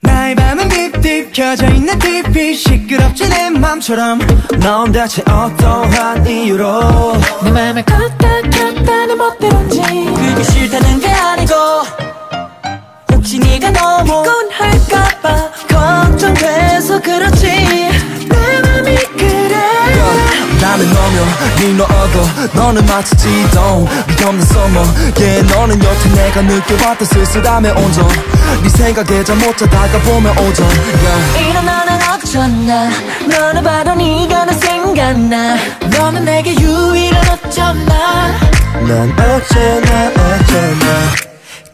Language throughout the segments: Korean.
나의 밤은 딥딥 켜져 있는 TV 시끄럽지 내 맘처럼. 넌 대체 어떠한 이유로? 내 맘을 껐다 켰다 내 멋대로인지. 그게 싫다는 게 아니고. 혹시 네가 너무 너어도 너는 마치 지동. 위없는 서머 yeah, 너는 여태 내가 느껴왔던 쓸쓸함의 온전. 네 생각에 잠못 자다가 보면 오전. Yeah. 이런 너는 어쩌나. 너를 봐도 네가 나 생각나. 너는 내게 유일한 어쩌나. 난 어쩌나 어쩌나.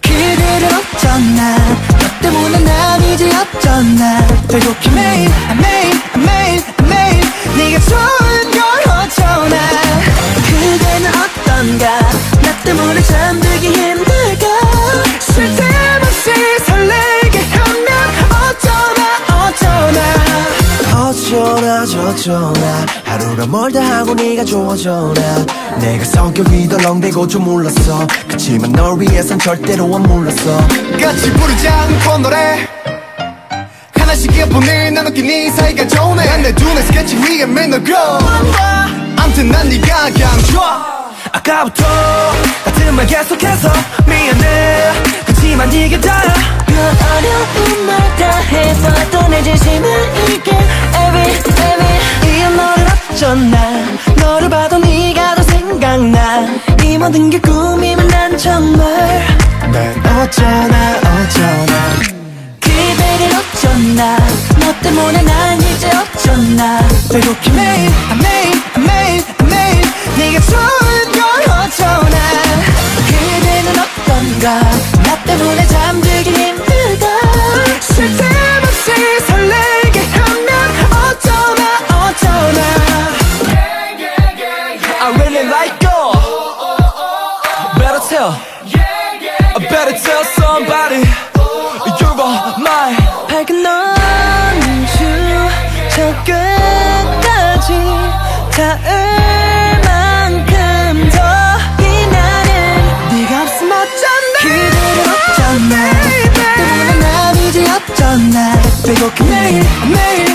그대를 어쩌나. 너 때문에 난 이제 어쩌나 어쩌나 저쩌나 하루가 멀다 하고 네가 좋아져 나. 내가 성격이 덜렁대고 좀 몰랐어. 그치만 널 위해선 절대로 안 몰랐어. 같이 부르지 않고 노래. 하나씩 예쁜일 나눠끼 네 사이가 좋네. 난내 눈에 스케치 위에 맨날 grow 암튼 난 네가 그냥 좋아. 아까부터 같은 말 계속해서 미안해 어쩌나 너를 봐도 네가 더 생각나 이 모든 게 꿈이면 난 정말 난 어쩌나 어쩌나. 그대를 어쩌나 너 때문에 난 이제 어쩌나 되돌기 매일 아, 매일 아, 매일 아, 매일 네가 좋은 걸 어쩌나. 그대는 어떤가? 나 때문에 잠들기 힘들다 tell I better tell somebody. You're all mine 밝은 넌주 저 끝까지 닿을 만큼 더 빛나는 네가 없으면 어쩌나? 그대를 어쩌나? 때문에 난 이제 어쩌나? 빼곡히 매일 매일